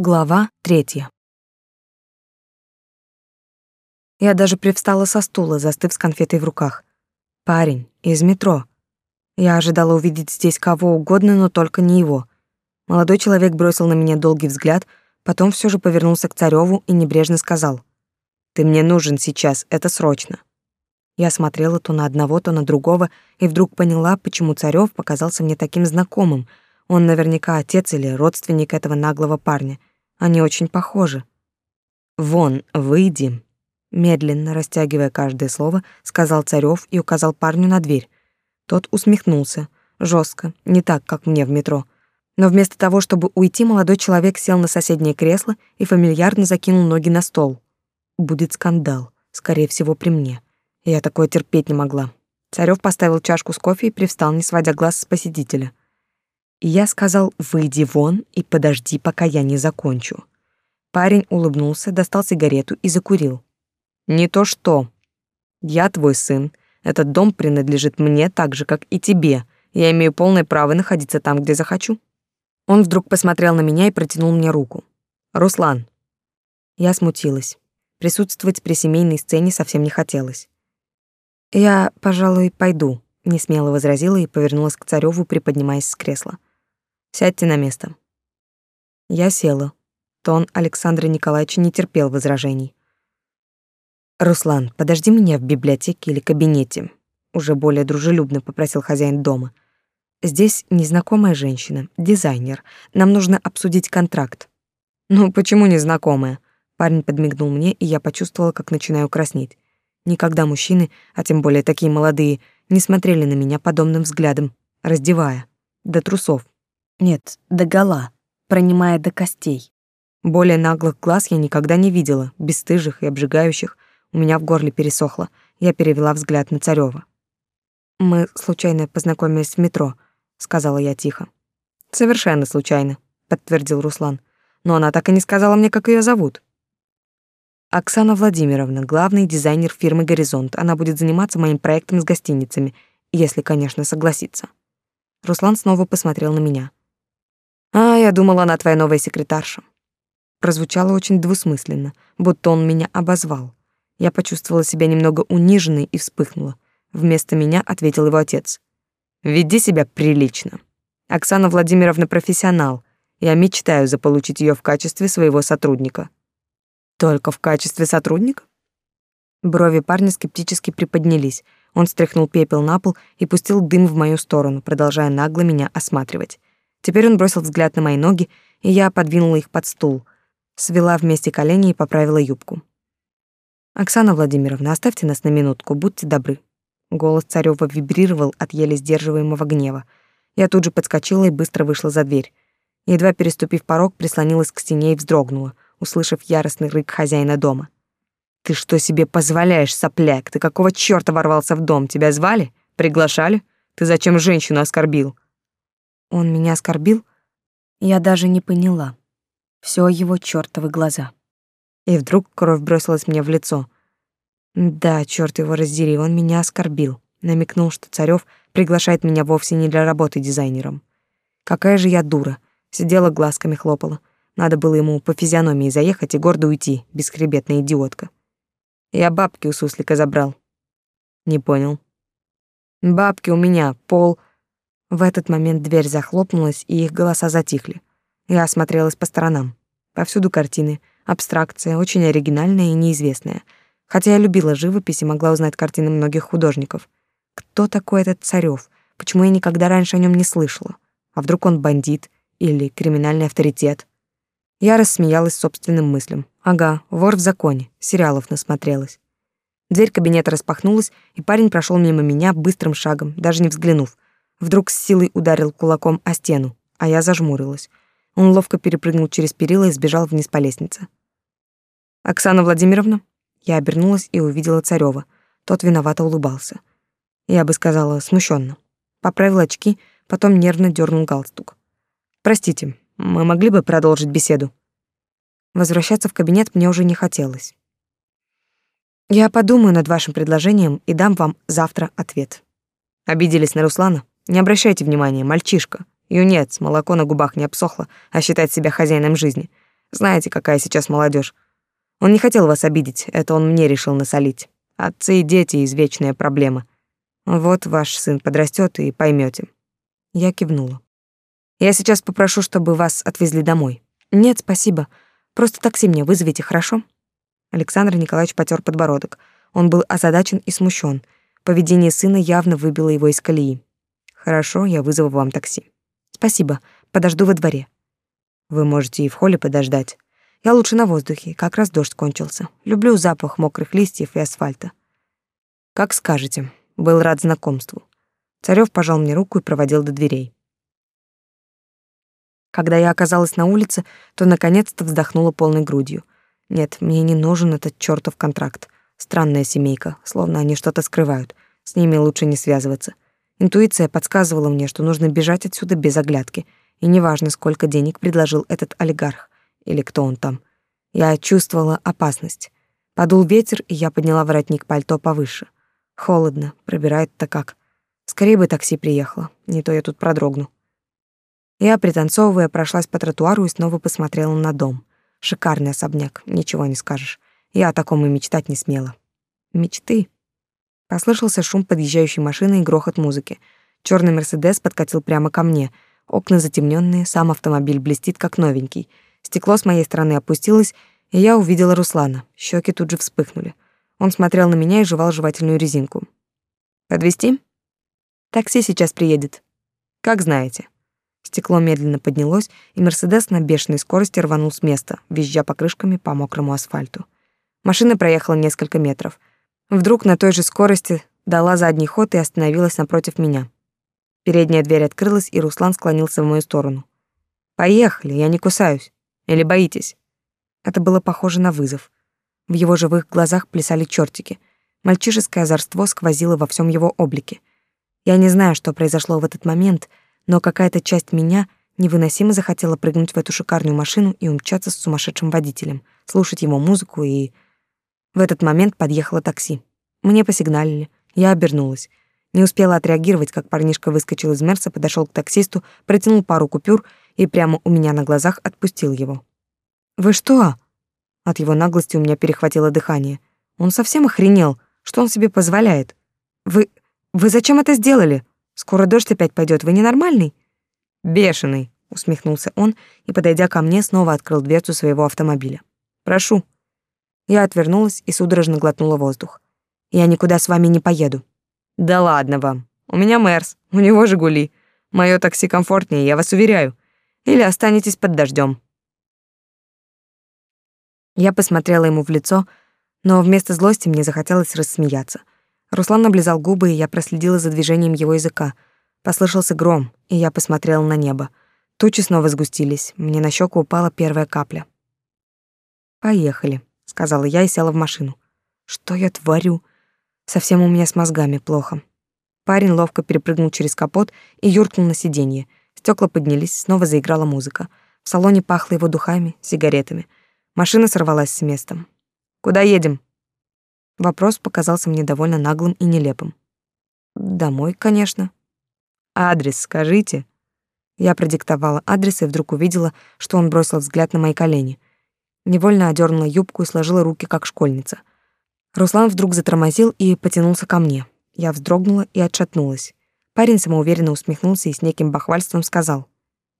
Глава третья. Я даже привстала со стула, застыв с конфетой в руках. Парень из метро. Я ожидала увидеть здесь кого угодно, но только не его. Молодой человек бросил на меня долгий взгляд, потом все же повернулся к Цареву и небрежно сказал: "Ты мне нужен сейчас, это срочно". Я смотрела то на одного, то на другого, и вдруг поняла, почему Царев показался мне таким знакомым. Он наверняка отец или родственник этого наглого парня. Они очень похожи. «Вон, выйди», — медленно растягивая каждое слово, сказал Царёв и указал парню на дверь. Тот усмехнулся, жестко, не так, как мне в метро. Но вместо того, чтобы уйти, молодой человек сел на соседнее кресло и фамильярно закинул ноги на стол. Будет скандал, скорее всего, при мне. Я такое терпеть не могла. Царёв поставил чашку с кофе и привстал, не сводя глаз с посетителя. Я сказал «выйди вон и подожди, пока я не закончу». Парень улыбнулся, достал сигарету и закурил. «Не то что. Я твой сын. Этот дом принадлежит мне так же, как и тебе. Я имею полное право находиться там, где захочу». Он вдруг посмотрел на меня и протянул мне руку. «Руслан». Я смутилась. Присутствовать при семейной сцене совсем не хотелось. «Я, пожалуй, пойду», — несмело возразила и повернулась к Царёву, приподнимаясь с кресла. Сядьте на место. Я села. Тон Александра Николаевича не терпел возражений. Руслан, подожди меня в библиотеке или кабинете, уже более дружелюбно попросил хозяин дома. Здесь незнакомая женщина, дизайнер. Нам нужно обсудить контракт. Ну, почему незнакомая? Парень подмигнул мне, и я почувствовала, как начинаю краснеть. Никогда мужчины, а тем более такие молодые, не смотрели на меня подобным взглядом, раздевая до трусов. Нет, до гола, пронимая до костей. Более наглых глаз я никогда не видела, бесстыжих и обжигающих. У меня в горле пересохло. Я перевела взгляд на Царёва. «Мы случайно познакомились в метро», — сказала я тихо. «Совершенно случайно», — подтвердил Руслан. «Но она так и не сказала мне, как ее зовут». Оксана Владимировна, главный дизайнер фирмы «Горизонт». Она будет заниматься моим проектом с гостиницами, если, конечно, согласится. Руслан снова посмотрел на меня. А, я думала, она твоя новая секретарша. Прозвучало очень двусмысленно, будто он меня обозвал. Я почувствовала себя немного униженной и вспыхнула. Вместо меня ответил его отец. Веди себя прилично. Оксана Владимировна профессионал. Я мечтаю заполучить ее в качестве своего сотрудника. Только в качестве сотрудника? Брови парня скептически приподнялись. Он стряхнул пепел на пол и пустил дым в мою сторону, продолжая нагло меня осматривать. Теперь он бросил взгляд на мои ноги, и я подвинула их под стул, свела вместе колени и поправила юбку. Оксана Владимировна, оставьте нас на минутку, будьте добры. Голос Царёва вибрировал от еле сдерживаемого гнева. Я тут же подскочила и быстро вышла за дверь. Едва переступив порог, прислонилась к стене и вздрогнула, услышав яростный рык хозяина дома. Ты что себе позволяешь, сопляк? Ты какого чёрта ворвался в дом? Тебя звали? Приглашали? Ты зачем женщину оскорбил? Он меня оскорбил? Я даже не поняла. Всё его чёртовы глаза. И вдруг кровь бросилась мне в лицо. Да, чёрт его раздери, он меня оскорбил. Намекнул, что Царёв приглашает меня вовсе не для работы дизайнером. Какая же я дура. Сидела глазками хлопала. Надо было ему по физиономии заехать и гордо уйти, бесхребетная идиотка. Я бабки у суслика забрал. Не понял. Бабки у меня, пол в этот момент дверь захлопнулась, и их голоса затихли. Я осмотрелась по сторонам. Повсюду картины, абстракция, очень оригинальная и неизвестная. Хотя я любила живопись и могла узнать картины многих художников. Кто такой этот Царёв? Почему я никогда раньше о нем не слышала? А вдруг он бандит или криминальный авторитет? Я рассмеялась собственным мыслям. Ага, вор в законе, сериалов насмотрелась. Дверь кабинета распахнулась, и парень прошел мимо меня быстрым шагом, даже не взглянув — Вдруг с силой ударил кулаком о стену, а я зажмурилась. Он ловко перепрыгнул через перила и сбежал вниз по лестнице. «Оксана Владимировна?» Я обернулась и увидела Царёва. Тот виновато улыбался. Я бы сказала, смущенно. Поправил очки, потом нервно дернул галстук. «Простите, мы могли бы продолжить беседу?» Возвращаться в кабинет мне уже не хотелось. «Я подумаю над вашим предложением и дам вам завтра ответ». Обиделись на Руслана? Не обращайте внимания, мальчишка. Юнец, молоко на губах не обсохло, а считает себя хозяином жизни. Знаете, какая сейчас молодежь. Он не хотел вас обидеть, это он мне решил насолить. Отцы и дети — извечная проблема. Вот ваш сын подрастет и поймете. Я кивнула. Я сейчас попрошу, чтобы вас отвезли домой. Нет, спасибо. Просто такси мне вызовите, хорошо? Александр Николаевич потер подбородок. Он был озадачен и смущен. Поведение сына явно выбило его из колеи. Хорошо, я вызову вам такси. Спасибо. Подожду во дворе. Вы можете и в холле подождать. Я лучше на воздухе, как раз дождь кончился. Люблю запах мокрых листьев и асфальта. Как скажете. Был рад знакомству. Царёв пожал мне руку и проводил до дверей. Когда я оказалась на улице, то наконец-то вздохнула полной грудью. Нет, мне не нужен этот чёртов контракт. Странная семейка, словно они что-то скрывают. С ними лучше не связываться. Интуиция подсказывала мне, что нужно бежать отсюда без оглядки, и неважно, сколько денег предложил этот олигарх или кто он там. Я чувствовала опасность. Подул ветер, и я подняла воротник пальто повыше. Холодно, пробирает-то как. Скорее бы такси приехало, не то я тут продрогну. Я, пританцовывая, прошлась по тротуару и снова посмотрела на дом. Шикарный особняк, ничего не скажешь. Я о таком и мечтать не смела. Мечты. Послышался шум подъезжающей машины и грохот музыки. Черный Мерседес подкатил прямо ко мне. Окна затемненные, сам автомобиль блестит как новенький. Стекло с моей стороны опустилось, и я увидела Руслана. Щеки тут же вспыхнули. Он смотрел на меня и жевал жевательную резинку. Подвести? Такси сейчас приедет. Как знаете. Стекло медленно поднялось, и Мерседес на бешеной скорости рванул с места, визжа покрышками по мокрому асфальту. Машина проехала несколько метров. Вдруг на той же скорости дала задний ход и остановилась напротив меня. Передняя дверь открылась, и Руслан склонился в мою сторону. «Поехали, я не кусаюсь. Или боитесь?» Это было похоже на вызов. В его живых глазах плясали чертики. Мальчишеское озорство сквозило во всем его облике. Я не знаю, что произошло в этот момент, но какая-то часть меня невыносимо захотела прыгнуть в эту шикарную машину и умчаться с сумасшедшим водителем, слушать его музыку и... В этот момент подъехало такси. Мне посигналили. Я обернулась. Не успела отреагировать, как парнишка выскочил из Мерса, подошел к таксисту, протянул пару купюр и прямо у меня на глазах отпустил его. «Вы что?» От его наглости у меня перехватило дыхание. Он совсем охренел. Что он себе позволяет? Вы... вы зачем это сделали? Скоро дождь опять пойдет. Вы ненормальный? Бешеный, усмехнулся он и, подойдя ко мне, снова открыл дверцу своего автомобиля. Прошу. Я отвернулась и судорожно глотнула воздух. Я никуда с вами не поеду. Да ладно вам. У меня Мерс, у него Жигули. Мое такси комфортнее, я вас уверяю. Или останетесь под дождем. Я посмотрела ему в лицо, но вместо злости мне захотелось рассмеяться. Руслан облизал губы, и я проследила за движением его языка. Послышался гром, и я посмотрела на небо. Тучи снова сгустились, мне на щеку упала первая капля. «Поехали», — сказала я и села в машину. «Что я творю? Совсем у меня с мозгами плохо». Парень ловко перепрыгнул через капот и юркнул на сиденье. Стекла поднялись, снова заиграла музыка. В салоне пахло его духами, сигаретами — Машина сорвалась с места. «Куда едем?» Вопрос показался мне довольно наглым и нелепым. «Домой, конечно». «Адрес скажите». Я продиктовала адрес и вдруг увидела, что он бросил взгляд на мои колени. Невольно одернула юбку и сложила руки, как школьница. Руслан вдруг затормозил и потянулся ко мне. Я вздрогнула и отшатнулась. Парень самоуверенно усмехнулся и с неким бахвальством сказал.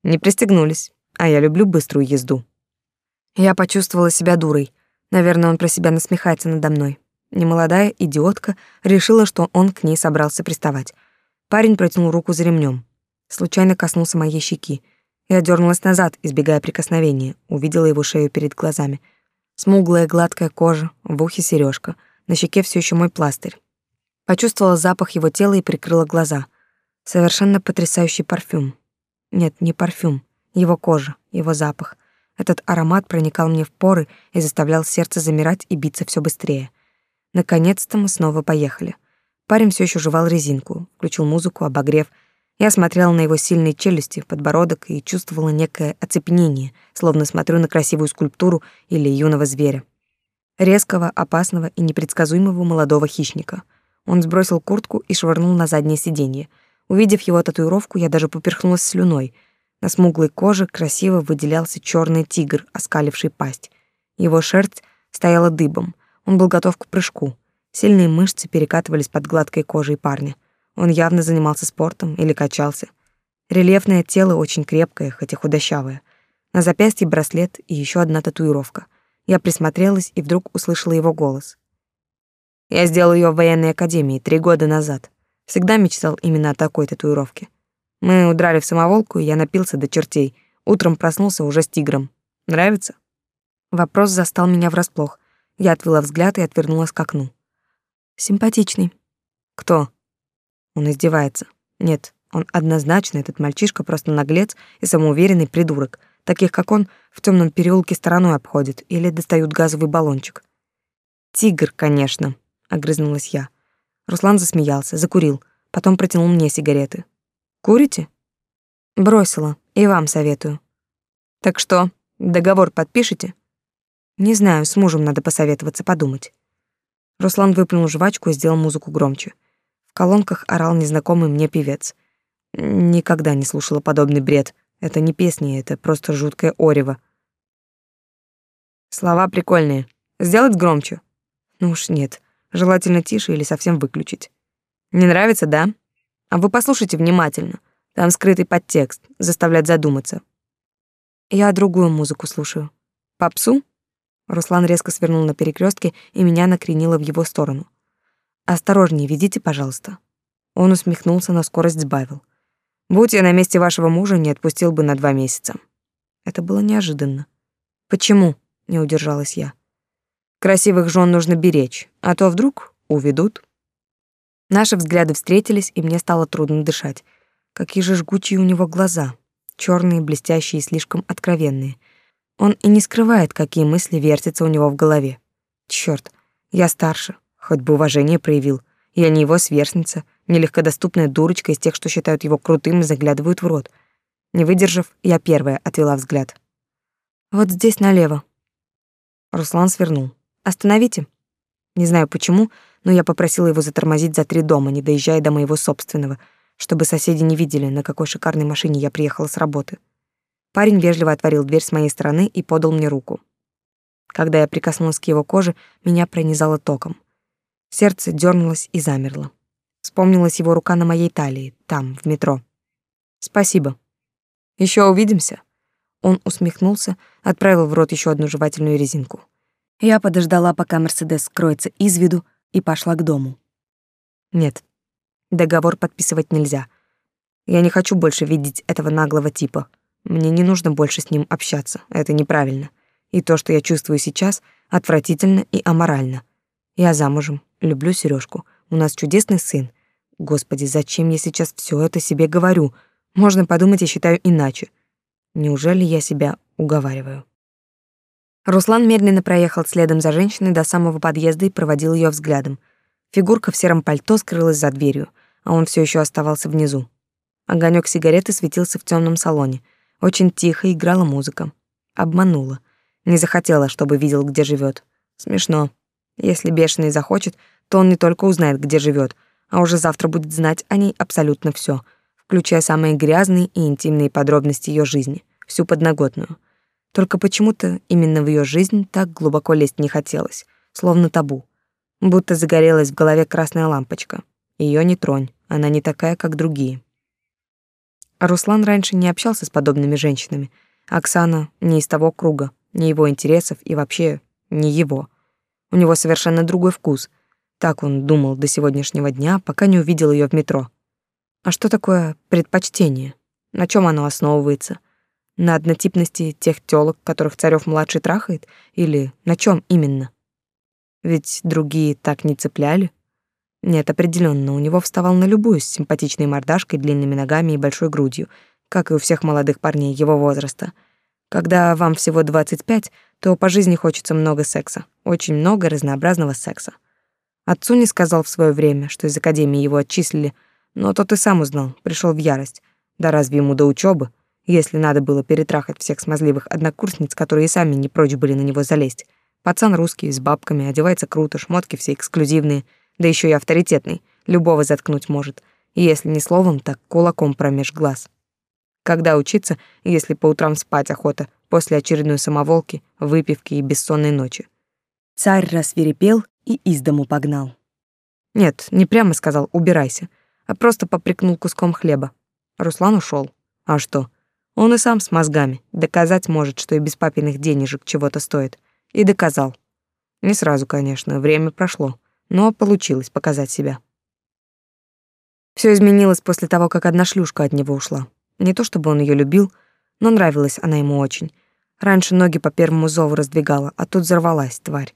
«Не пристегнулись, а я люблю быструю езду». Я почувствовала себя дурой. Наверное, он про себя насмехается надо мной. Немолодая идиотка решила, что он к ней собрался приставать. Парень протянул руку за ремнем. Случайно коснулся моей щеки. Я дернулась назад, избегая прикосновения, увидела его шею перед глазами. Смуглая гладкая кожа, в ухе сережка, на щеке все еще мой пластырь. Почувствовала запах его тела и прикрыла глаза. Совершенно потрясающий парфюм. Нет, не парфюм, его кожа, его запах — этот аромат проникал мне в поры и заставлял сердце замирать и биться все быстрее. Наконец-то мы снова поехали. Парень все еще жевал резинку, включил музыку, обогрев. Я смотрела на его сильные челюсти, подбородок и чувствовала некое оцепенение, словно смотрю на красивую скульптуру или юного зверя. Резкого, опасного и непредсказуемого молодого хищника. Он сбросил куртку и швырнул на заднее сиденье. Увидев его татуировку, я даже поперхнулась слюной — На смуглой коже красиво выделялся черный тигр, оскаливший пасть. Его шерсть стояла дыбом. Он был готов к прыжку. Сильные мышцы перекатывались под гладкой кожей парня. Он явно занимался спортом или качался. Рельефное тело очень крепкое, хотя худощавое. На запястье браслет и еще одна татуировка. Я присмотрелась и вдруг услышала его голос. Я сделал ее в военной академии три года назад. Всегда мечтал именно о такой татуировке. Мы удрали в самоволку, и я напился до чертей. Утром проснулся уже с тигром. Нравится? Вопрос застал меня врасплох. Я отвела взгляд и отвернулась к окну. Симпатичный. Кто? Он издевается. Нет, он однозначно, этот мальчишка, просто наглец и самоуверенный придурок. Таких, как он, в темном переулке стороной обходят или достают газовый баллончик. «Тигр, конечно», — огрызнулась я. Руслан засмеялся, закурил, потом протянул мне сигареты. Курите? Бросила. И вам советую. Так что, договор подпишете? Не знаю, с мужем надо посоветоваться, подумать. Руслан выплюнул жвачку и сделал музыку громче. Колонках орал незнакомый мне певец. Никогда не слушала подобный бред. Это не песни, это просто жуткое орево. Слова прикольные. Сделать громче? Ну уж нет. Желательно тише или совсем выключить. Не нравится, да? А вы послушайте внимательно. Там скрытый подтекст, заставляет задуматься. Я другую музыку слушаю. Попсу? Руслан резко свернул на перекрестке, и меня накренило в его сторону. Осторожнее, ведите, пожалуйста. Он усмехнулся, но скорость сбавил. Будь я на месте вашего мужа, не отпустил бы на два месяца. Это было неожиданно. Почему? не удержалась я. Красивых жен нужно беречь, а то вдруг уведут. Наши взгляды встретились, и мне стало трудно дышать. Какие же жгучие у него глаза, черные, блестящие и слишком откровенные. Он и не скрывает, какие мысли вертятся у него в голове. Черт, я старше, хоть бы уважение проявил. Я не его сверстница, не легкодоступная дурочка из тех, что считают его крутым и заглядывают в рот. Не выдержав, я первая отвела взгляд. Вот здесь налево. Руслан свернул. Остановите. Не знаю почему, но я попросила его затормозить за три дома, не доезжая до моего собственного, чтобы соседи не видели, на какой шикарной машине я приехала с работы. Парень вежливо отворил дверь с моей стороны и подал мне руку. Когда я прикоснулась к его коже, меня пронизало током. Сердце дернулось и замерло. Вспомнилась его рука на моей талии, там, в метро. «Спасибо. Еще увидимся?» Он усмехнулся, отправил в рот еще одну жевательную резинку. Я подождала, пока Мерседес скроется из виду, и пошла к дому. Нет, договор подписывать нельзя. Я не хочу больше видеть этого наглого типа. Мне не нужно больше с ним общаться, это неправильно. И то, что я чувствую сейчас, отвратительно и аморально. Я замужем, люблю Сережку. У нас чудесный сын. Господи, зачем я сейчас все это себе говорю? Можно подумать, я считаю иначе. Неужели я себя уговариваю? Руслан медленно проехал следом за женщиной до самого подъезда и проводил ее взглядом. Фигурка в сером пальто скрылась за дверью, а он все еще оставался внизу. Огонек сигареты светился в темном салоне. Очень тихо играла музыка. Обманула. Не захотела, чтобы видел, где живет. Смешно. Если бешеный захочет, то он не только узнает, где живет, а уже завтра будет знать о ней абсолютно все, включая самые грязные и интимные подробности ее жизни, всю подноготную — только почему-то именно в ее жизнь так глубоко лезть не хотелось, словно табу. Будто загорелась в голове красная лампочка. Ее не тронь, она не такая, как другие. А Руслан раньше не общался с подобными женщинами. Оксана не из того круга, не его интересов и вообще не его. У него совершенно другой вкус. Так он думал до сегодняшнего дня, пока не увидел ее в метро. А что такое предпочтение? На чем оно основывается? На однотипности тех тёлок, которых Царёв-младший трахает? Или на чём именно? Ведь другие так не цепляли. Нет, определённо, у него вставал на любую с симпатичной мордашкой, длинными ногами и большой грудью, как и у всех молодых парней его возраста. Когда вам всего 25, то по жизни хочется много секса, очень много разнообразного секса. Отцу не сказал в своё время, что из академии его отчислили, но тот и сам узнал, пришёл в ярость. Да разве ему до учёбы? если надо было перетрахать всех смазливых однокурсниц, которые и сами не прочь были на него залезть. Пацан русский, с бабками, одевается круто, шмотки все эксклюзивные, да еще и авторитетный, любого заткнуть может, и если не словом, так кулаком промеж глаз. Когда учиться, если по утрам спать охота, после очередной самоволки, выпивки и бессонной ночи? Царь рассверепел и из дому погнал. Нет, не прямо сказал «убирайся», а просто попрекнул куском хлеба. Руслан ушел. А что? Он и сам с мозгами. Доказать может, что и без папиных денежек чего-то стоит. И доказал. Не сразу, конечно, время прошло, но получилось показать себя. Все изменилось после того, как одна шлюшка от него ушла. Не то чтобы он ее любил, но нравилась она ему очень. Раньше ноги по первому зову раздвигала, а тут взорвалась, тварь.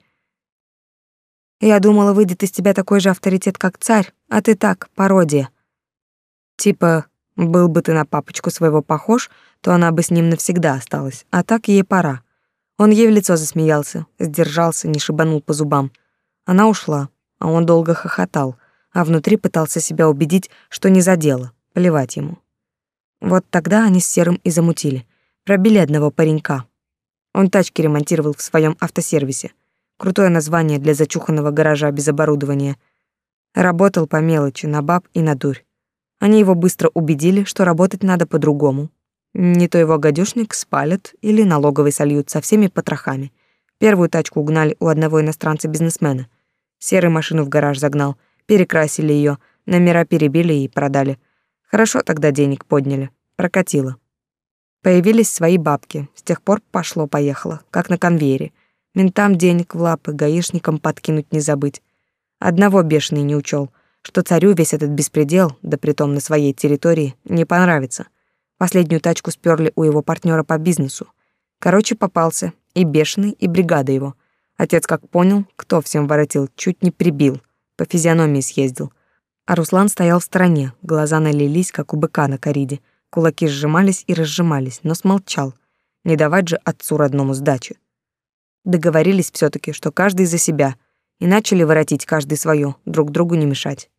Я думала, выйдет из тебя такой же авторитет, как царь, а ты так, пародия. Типа, был бы ты на папочку своего похож, то она бы с ним навсегда осталась, а так ей пора. Он ей в лицо засмеялся, сдержался, не шибанул по зубам. Она ушла, а он долго хохотал, а внутри пытался себя убедить, что не задело, плевать ему. Вот тогда они с Серым и замутили. Пробили одного паренька. Он тачки ремонтировал в своем автосервисе. Крутое название для зачуханного гаража без оборудования. Работал по мелочи, на баб и на дурь. Они его быстро убедили, что работать надо по-другому. Не то его гадюшник спалят или налоговый сольют со всеми потрохами. Первую тачку угнали у одного иностранца-бизнесмена. Серый машину в гараж загнал, перекрасили ее, номера перебили и продали. Хорошо тогда денег подняли. Прокатило. Появились свои бабки. С тех пор пошло-поехало, как на конвейере. Ментам денег в лапы, гаишникам подкинуть не забыть. Одного бешеный не учел, что царю весь этот беспредел, да притом на своей территории, не понравится. Последнюю тачку сперли у его партнера по бизнесу. Короче, попался и бешеный, и бригада его. Отец как понял, кто всем воротил, чуть не прибил, по физиономии съездил — а Руслан стоял в стороне, глаза налились, как у быка на кориде. Кулаки сжимались и разжимались, но смолчал. Не давать же отцу родному сдачи. Договорились все таки что каждый за себя, и начали воротить каждый свое, друг другу не мешать.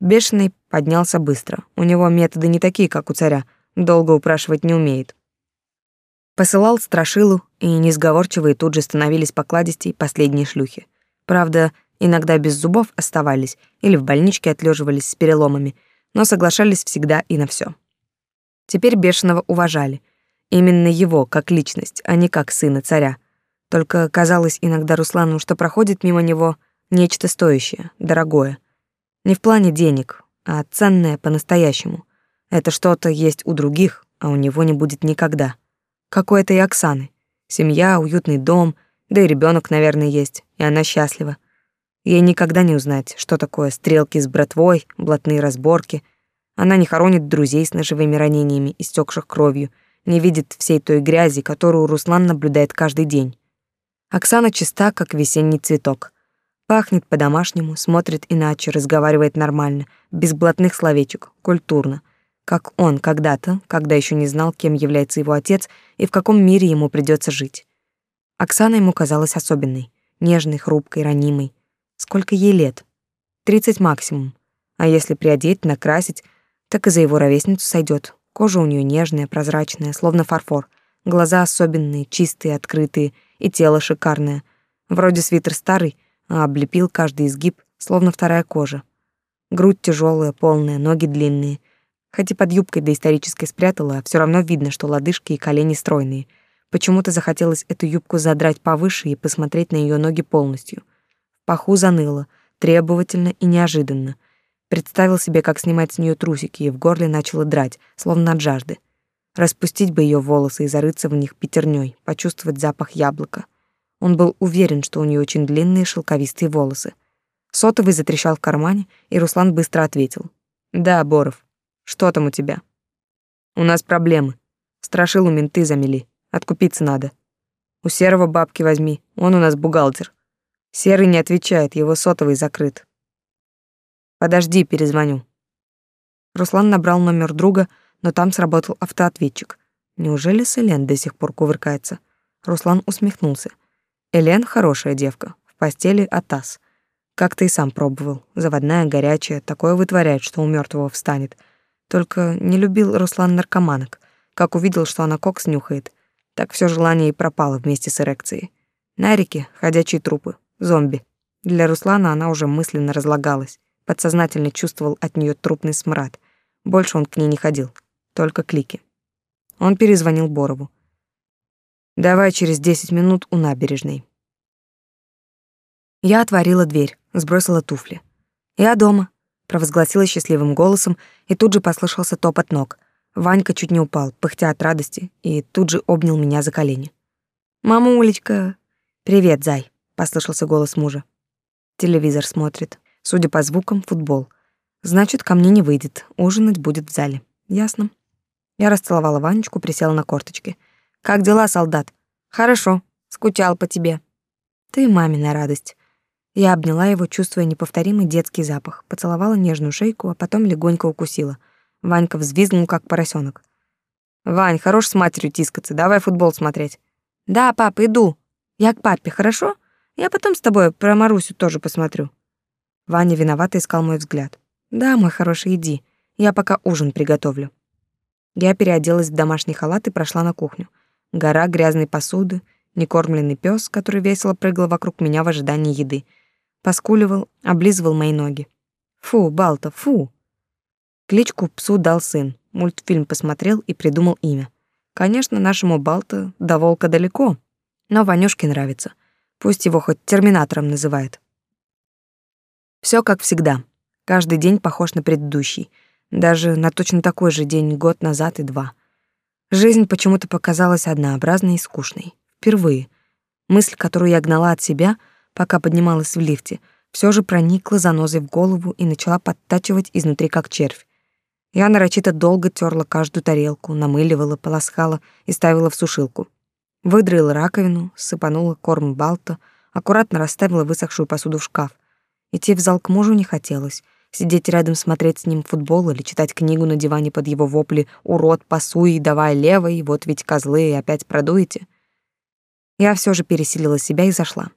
Бешеный поднялся быстро. У него методы не такие, как у царя, долго упрашивать не умеет. Посылал страшилу, и несговорчивые тут же становились покладистей последние шлюхи. Правда, Иногда без зубов оставались или в больничке отлеживались с переломами, но соглашались всегда и на все. Теперь Бешеного уважали. Именно его, как личность, а не как сына царя. Только казалось иногда Руслану, что проходит мимо него нечто стоящее, дорогое. Не в плане денег, а ценное по-настоящему. Это что-то есть у других, а у него не будет никогда. Как у этой Оксаны. Семья, уютный дом, да и ребенок, наверное, есть, и она счастлива. Ей никогда не узнать, что такое стрелки с братвой, блатные разборки. Она не хоронит друзей с ножевыми ранениями, истекших кровью, не видит всей той грязи, которую Руслан наблюдает каждый день. Оксана чиста, как весенний цветок. Пахнет по-домашнему, смотрит иначе, разговаривает нормально, без блатных словечек, культурно. Как он когда-то, когда еще не знал, кем является его отец и в каком мире ему придется жить. Оксана ему казалась особенной, нежной, хрупкой, ранимой. Сколько ей лет? Тридцать максимум. А если приодеть, накрасить, так и за его ровесницу сойдет. Кожа у нее нежная, прозрачная, словно фарфор. Глаза особенные, чистые, открытые, и тело шикарное. Вроде свитер старый, а облепил каждый изгиб, словно вторая кожа. Грудь тяжелая, полная, ноги длинные. Хоть и под юбкой доисторической спрятала, все равно видно, что лодыжки и колени стройные. Почему-то захотелось эту юбку задрать повыше и посмотреть на ее ноги полностью — паху заныло, требовательно и неожиданно. Представил себе, как снимать с нее трусики, и в горле начало драть, словно от жажды. Распустить бы ее волосы и зарыться в них пятерней, почувствовать запах яблока. Он был уверен, что у нее очень длинные шелковистые волосы. Сотовый затрещал в кармане, и Руслан быстро ответил. «Да, Боров, что там у тебя?» «У нас проблемы. Страшилу менты замели. Откупиться надо. У Серого бабки возьми, он у нас бухгалтер. Серый не отвечает, его сотовый закрыт. Подожди, перезвоню. Руслан набрал номер друга, но там сработал автоответчик. Неужели с Элен до сих пор кувыркается? Руслан усмехнулся. Элен хорошая девка, в постели атас. Как ты и сам пробовал. Заводная, горячая, такое вытворяет, что у мертвого встанет. Только не любил Руслан наркоманок. Как увидел, что она кокс нюхает, так все желание и пропало вместе с эрекцией. На реке ходячие трупы, Зомби. Для Руслана она уже мысленно разлагалась. Подсознательно чувствовал от нее трупный смрад. Больше он к ней не ходил, только клики. Он перезвонил Борову. «Давай через десять минут у набережной». Я отворила дверь, сбросила туфли. «Я дома», — провозгласила счастливым голосом, и тут же послышался топот ног. Ванька чуть не упал, пыхтя от радости, и тут же обнял меня за колени. «Мамулечка!» «Привет, зай!» — послышался голос мужа. Телевизор смотрит. Судя по звукам, футбол. Значит, ко мне не выйдет, ужинать будет в зале. Ясно. Я расцеловала Ванечку, присела на корточки. «Как дела, солдат?» «Хорошо. Скучал по тебе». «Ты мамина радость». Я обняла его, чувствуя неповторимый детский запах, поцеловала нежную шейку, а потом легонько укусила. Ванька взвизгнул, как поросенок. «Вань, хорош с матерью тискаться, давай футбол смотреть». «Да, пап, иду. Я к папе, хорошо? Я потом с тобой про Марусю тоже посмотрю». Ваня виновато искал мой взгляд. «Да, мой хороший, иди. Я пока ужин приготовлю». Я переоделась в домашний халат и прошла на кухню. Гора грязной посуды, некормленный пес, который весело прыгал вокруг меня в ожидании еды. Поскуливал, облизывал мои ноги. «Фу, Балта, фу!» Кличку псу дал сын. Мультфильм посмотрел и придумал имя. Конечно, нашему Балта до волка далеко, но Ванюшке нравится. Пусть его хоть терминатором называет. Все как всегда. Каждый день похож на предыдущий. Даже на точно такой же день год назад и два. Жизнь почему-то показалась однообразной и скучной. Впервые. Мысль, которую я гнала от себя, пока поднималась в лифте, все же проникла занозой в голову и начала подтачивать изнутри как червь. Я нарочито долго терла каждую тарелку, намыливала, полоскала и ставила в сушилку. Выдроила раковину, сыпанула корм балта, аккуратно расставила высохшую посуду в шкаф. Идти в зал к мужу не хотелось. Сидеть рядом, смотреть с ним футбол или читать книгу на диване под его вопли «Урод, пасуй, давай левой, вот ведь козлы, и опять продуете». Я все же пересилила себя и зашла.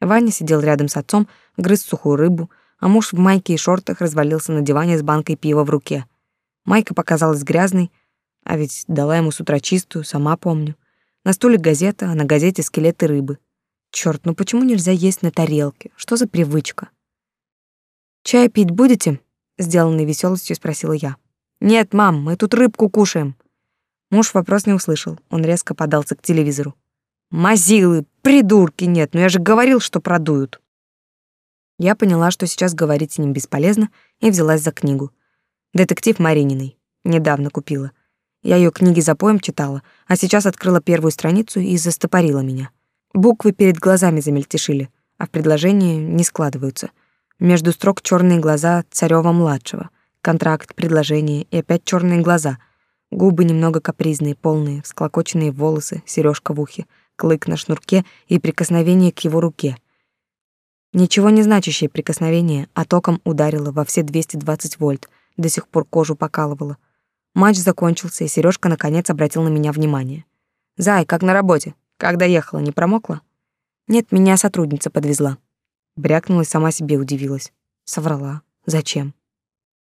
Ваня сидел рядом с отцом, грыз сухую рыбу, а муж в майке и шортах развалился на диване с банкой пива в руке. Майка показалась грязной, а ведь дала ему с утра чистую, сама помню. На стуле газета, а на газете скелеты рыбы. Черт, ну почему нельзя есть на тарелке? Что за привычка? Чай пить будете? Сделанной веселостью спросила я. Нет, мам, мы тут рыбку кушаем. Муж вопрос не услышал. Он резко подался к телевизору. Мазилы, придурки, нет, но я же говорил, что продуют. Я поняла, что сейчас говорить с ним бесполезно, и взялась за книгу. Детектив Марининой. Недавно купила. Я ее книги за поем читала, а сейчас открыла первую страницу и застопорила меня. Буквы перед глазами замельтешили, а в предложении не складываются. Между строк черные глаза царева младшего контракт, предложение и опять черные глаза, губы немного капризные, полные, всклокоченные волосы, сережка в ухе, клык на шнурке и прикосновение к его руке. Ничего не значащее прикосновение, а током ударило во все 220 вольт — до сих пор кожу покалывало. Матч закончился, и Сережка наконец обратил на меня внимание. «Зай, как на работе? Как доехала, не промокла?» «Нет, меня сотрудница подвезла». Брякнула и сама себе удивилась. Соврала. Зачем?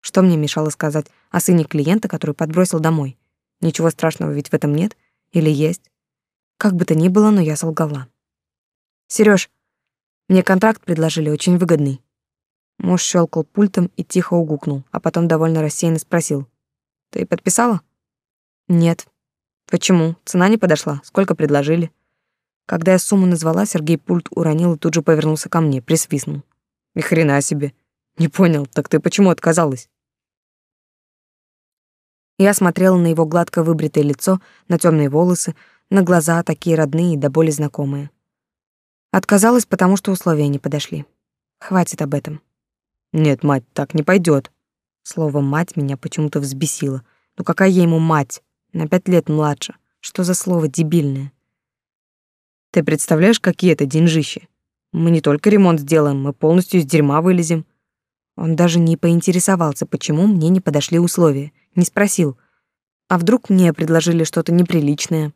Что мне мешало сказать о сыне клиента, который подбросил домой? Ничего страшного ведь в этом нет? Или есть? Как бы то ни было, но я солгала. Сереж, мне контракт предложили очень выгодный. Муж щелкал пультом и тихо угукнул, а потом довольно рассеянно спросил. «Ты подписала?» «Нет». «Почему? Цена не подошла. Сколько предложили?» Когда я сумму назвала, Сергей пульт уронил и тут же повернулся ко мне, присвистнул. «Ни хрена себе! Не понял, так ты почему отказалась?» Я смотрела на его гладко выбритое лицо, на темные волосы, на глаза такие родные и до боли знакомые. Отказалась, потому что условия не подошли. Хватит об этом. Нет, мать, так не пойдет. Слово мать меня почему-то взбесило. Ну какая я ему мать? На пять лет младше. Что за слово дебильное? Ты представляешь, какие это деньжищи? Мы не только ремонт сделаем, мы полностью из дерьма вылезем. Он даже не поинтересовался, почему мне не подошли условия, не спросил. А вдруг мне предложили что-то неприличное?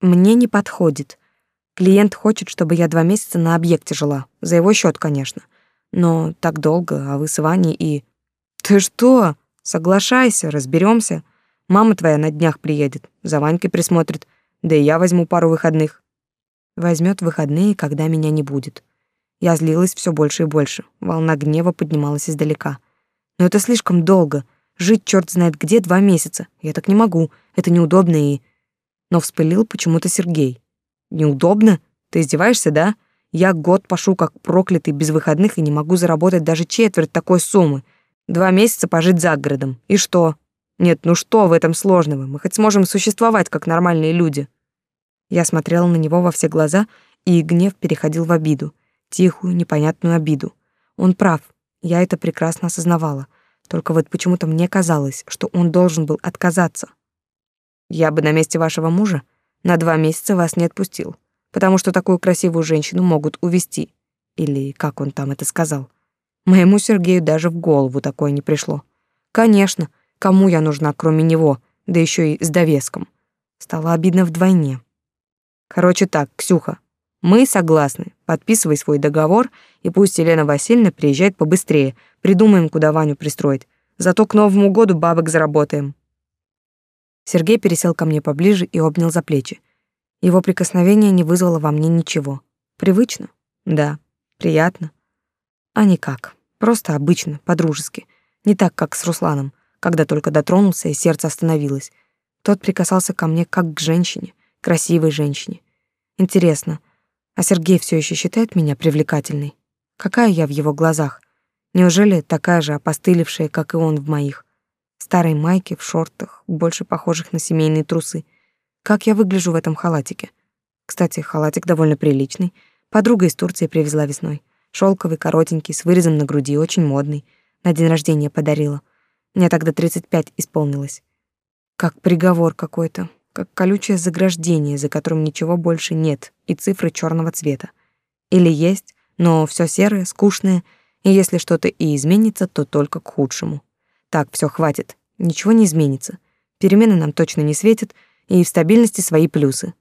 Мне не подходит. Клиент хочет, чтобы я два месяца на объекте жила, за его счет, конечно. Но так долго, а вы с Ваней и... Ты что? Соглашайся, разберемся. Мама твоя на днях приедет, за Ванькой присмотрит, да и я возьму пару выходных. Возьмет выходные, когда меня не будет. Я злилась все больше и больше. Волна гнева поднималась издалека. Но это слишком долго, Жить черт знает где два месяца. Я так не могу. Это неудобно и... Но вспылил почему-то Сергей. Неудобно? Ты издеваешься, да? Я год пошу как проклятый без выходных и не могу заработать даже четверть такой суммы. Два месяца пожить за городом. И что? Нет, ну что в этом сложного? Мы хоть сможем существовать как нормальные люди. Я смотрела на него во все глаза, и гнев переходил в обиду, тихую, непонятную обиду. Он прав. Я это прекрасно осознавала. Только вот почему-то мне казалось, что он должен был отказаться. Я бы на месте вашего мужа на два месяца вас не отпустил, потому что такую красивую женщину могут увести. Или как он там это сказал. Моему Сергею даже в голову такое не пришло. Конечно, кому я нужна, кроме него, да еще и с довеском. Стало обидно вдвойне. Короче так, Ксюха, мы согласны. Подписывай свой договор, и пусть Елена Васильевна приезжает побыстрее. Придумаем, куда Ваню пристроить. Зато к Новому году бабок заработаем. Сергей пересел ко мне поближе и обнял за плечи. Его прикосновение не вызвало во мне ничего. Привычно? Да. Приятно? А никак. Просто обычно, по-дружески. Не так, как с Русланом, когда только дотронулся, и сердце остановилось. Тот прикасался ко мне как к женщине, красивой женщине. Интересно, а Сергей все еще считает меня привлекательной? Какая я в его глазах? Неужели такая же опостылевшая, как и он в моих? В старой майке, в шортах, больше похожих на семейные трусы. Как я выгляжу в этом халатике? Кстати, халатик довольно приличный. Подруга из Турции привезла весной. Шелковый, коротенький, с вырезом на груди, очень модный. На день рождения подарила. Мне тогда 35 исполнилось. Как приговор какой-то как колючее заграждение, за которым ничего больше нет, и цифры черного цвета. Или есть, но все серое, скучное, и если что-то и изменится, то только к худшему. Так, все хватит, ничего не изменится. Перемены нам точно не светят, и в стабильности свои плюсы.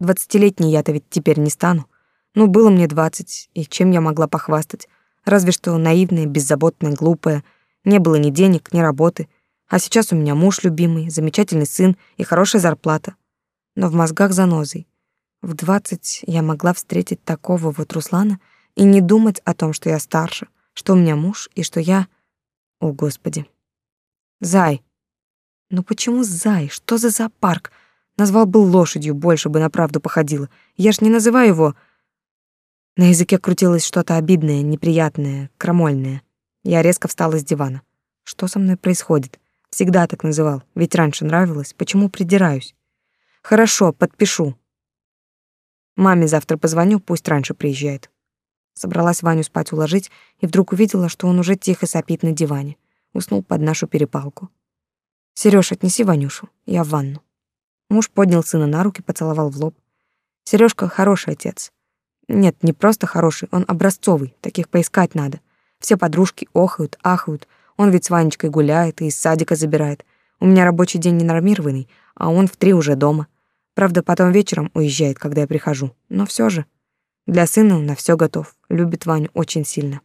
Двадцатилетней я-то ведь теперь не стану. Ну, было мне двадцать, и чем я могла похвастать? Разве что наивная, беззаботная, глупая. Не было ни денег, ни работы, а сейчас у меня муж любимый, замечательный сын и хорошая зарплата. Но в мозгах занозой. В двадцать я могла встретить такого вот Руслана и не думать о том, что я старше, что у меня муж и что я... О, Господи. Зай. Ну почему Зай? Что за зоопарк? Назвал бы лошадью, больше бы на правду походило. Я ж не называю его... На языке крутилось что-то обидное, неприятное, крамольное. Я резко встала с дивана. Что со мной происходит? Всегда так называл, ведь раньше нравилось. Почему придираюсь? Хорошо, подпишу. Маме завтра позвоню, пусть раньше приезжает. Собралась Ваню спать уложить и вдруг увидела, что он уже тихо сопит на диване. Уснул под нашу перепалку. Серёж, отнеси Ванюшу, я в ванну. Муж поднял сына на руки, поцеловал в лоб. Сережка хороший отец. Нет, не просто хороший, он образцовый, таких поискать надо. Все подружки охают, ахают, он ведь с Ванечкой гуляет и из садика забирает. У меня рабочий день ненормированный, а он в три уже дома. Правда, потом вечером уезжает, когда я прихожу. Но все же. Для сына на все готов. Любит Ваню очень сильно.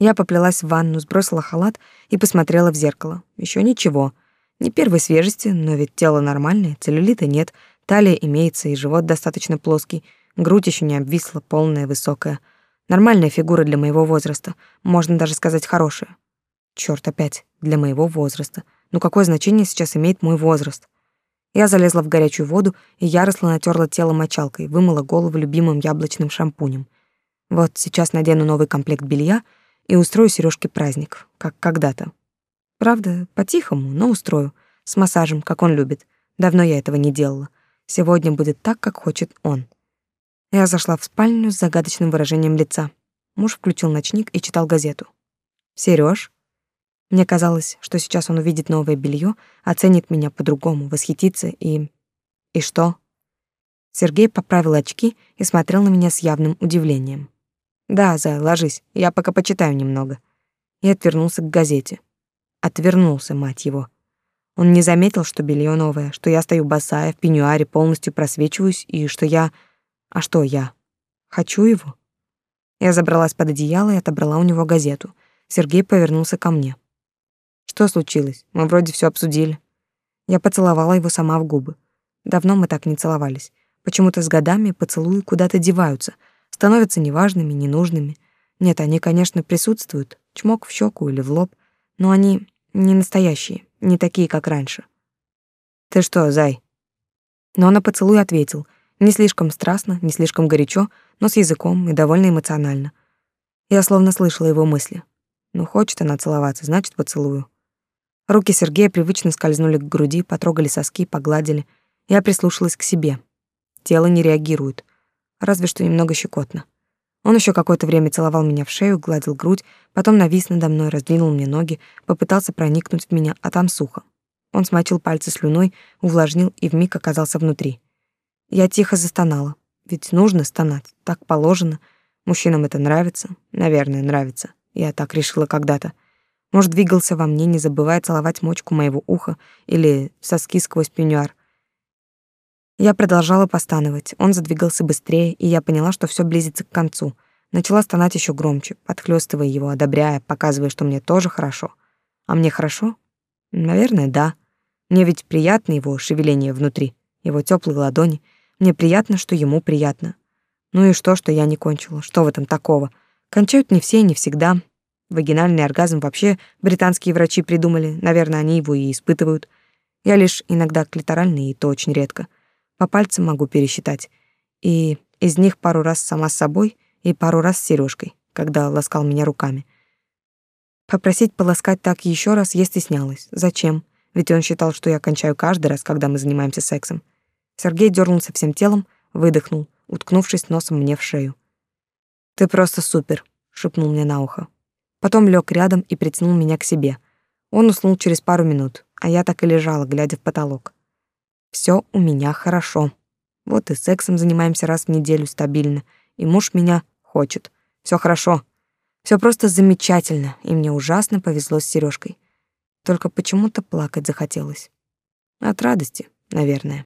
Я поплелась в ванну, сбросила халат и посмотрела в зеркало. Еще ничего. Не первой свежести, но ведь тело нормальное, целлюлита нет, талия имеется и живот достаточно плоский, грудь еще не обвисла, полная, высокая — Нормальная фигура для моего возраста, можно даже сказать хорошая. Чёрт опять, для моего возраста. Ну какое значение сейчас имеет мой возраст? Я залезла в горячую воду и яростно натерла тело мочалкой, вымыла голову любимым яблочным шампунем. Вот сейчас надену новый комплект белья и устрою Серёжке праздник, как когда-то. Правда, по-тихому, но устрою, с массажем, как он любит. Давно я этого не делала. Сегодня будет так, как хочет он. Я зашла в спальню с загадочным выражением лица. Муж включил ночник и читал газету. Серёж? Мне казалось, что сейчас он увидит новое белье, оценит меня по-другому, восхитится и... И что? Сергей поправил очки и смотрел на меня с явным удивлением. «Да, Зай, ложись, я пока почитаю немного». И отвернулся к газете. Отвернулся, мать его. Он не заметил, что белье новое, что я стою босая, в пеньюаре, полностью просвечиваюсь, и что я а что я? Хочу его? Я забралась под одеяло и отобрала у него газету. Сергей повернулся ко мне. Что случилось? Мы вроде все обсудили. Я поцеловала его сама в губы. Давно мы так не целовались. Почему-то с годами поцелуи куда-то деваются, становятся неважными, ненужными. Нет, они, конечно, присутствуют, чмок в щеку или в лоб, но они не настоящие, не такие, как раньше. Ты что, зай? Но он на поцелуй ответил, не слишком страстно, не слишком горячо, но с языком и довольно эмоционально. Я словно слышала его мысли. Ну, хочет она целоваться, значит, поцелую. Руки Сергея привычно скользнули к груди, потрогали соски, погладили. Я прислушалась к себе. Тело не реагирует, разве что немного щекотно. Он еще какое-то время целовал меня в шею, гладил грудь, потом навис надо мной, раздвинул мне ноги, попытался проникнуть в меня, а там сухо. Он смочил пальцы слюной, увлажнил и вмиг оказался внутри. Я тихо застонала. Ведь нужно стонать, так положено. Мужчинам это нравится, наверное, нравится. Я так решила когда-то. Может, двигался во мне, не забывая целовать мочку моего уха или соски сквозь пеньюар. Я продолжала постановать. Он задвигался быстрее, и я поняла, что все близится к концу. Начала стонать еще громче, подхлёстывая его, одобряя, показывая, что мне тоже хорошо. А мне хорошо? Наверное, да. Мне ведь приятно его шевеление внутри, его теплые ладони. Мне приятно, что ему приятно. Ну и что, что я не кончила? Что в этом такого? Кончают не все, не всегда. Вагинальный оргазм вообще британские врачи придумали, наверное, они его и испытывают. Я лишь иногда клиторальный, и то очень редко. По пальцам могу пересчитать. И из них пару раз сама с собой и пару раз с Сережкой, когда ласкал меня руками. Попросить поласкать так еще раз я стеснялась. Зачем? Ведь он считал, что я кончаю каждый раз, когда мы занимаемся сексом. Сергей дернулся всем телом, выдохнул, уткнувшись носом мне в шею. «Ты просто супер», — шепнул мне на ухо. Потом лег рядом и притянул меня к себе. Он уснул через пару минут, а я так и лежала, глядя в потолок. Все у меня хорошо. Вот и сексом занимаемся раз в неделю стабильно, и муж меня хочет. Все хорошо. Все просто замечательно, и мне ужасно повезло с Сережкой. Только почему-то плакать захотелось. От радости, наверное.